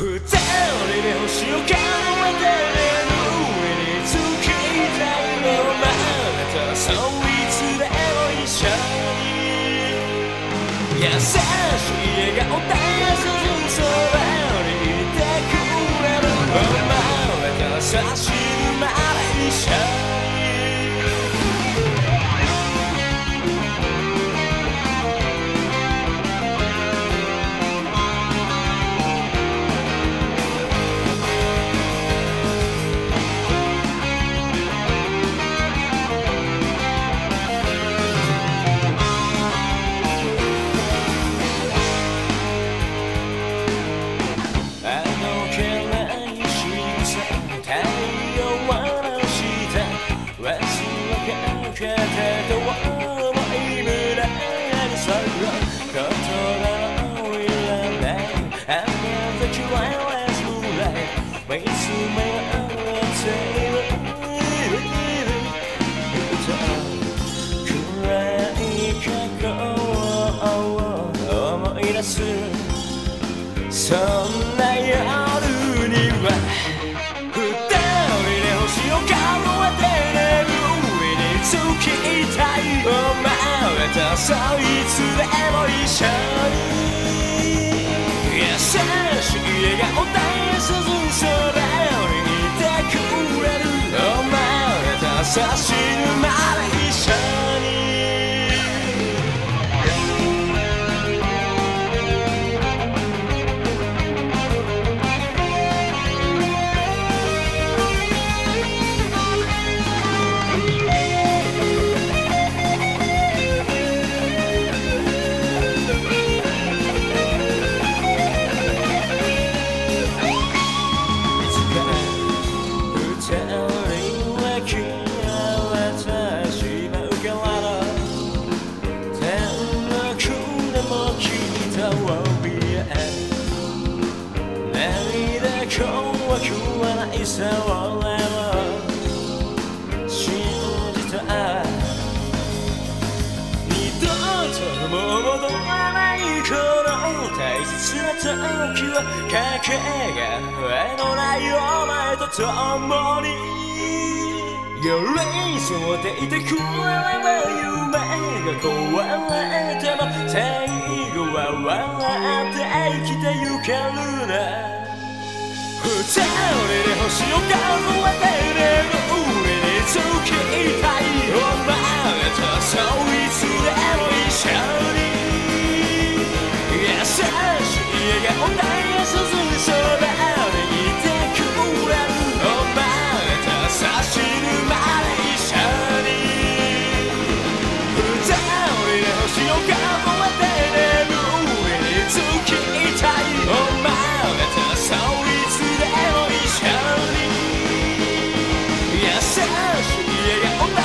二人でをて上に月刻まれそいつでも一緒に。優しい笑顔でたそいつでも一緒に優しい笑顔で涼む空にいてくれるお前と差しぬまでないさ俺は信じた二度ともう戻らないこの大切な時はかけがえのないお前と共に。寄り添っていてくれれば夢が壊れても最後は笑って生きてゆけるな二人で星を数えて眠りにつきたいお前とそいつでも一緒に優しい笑顔で涼む空にいてくれるお前と差しぬまで一緒に二人で星を数えて眠り yes, yes, yeah, yeah.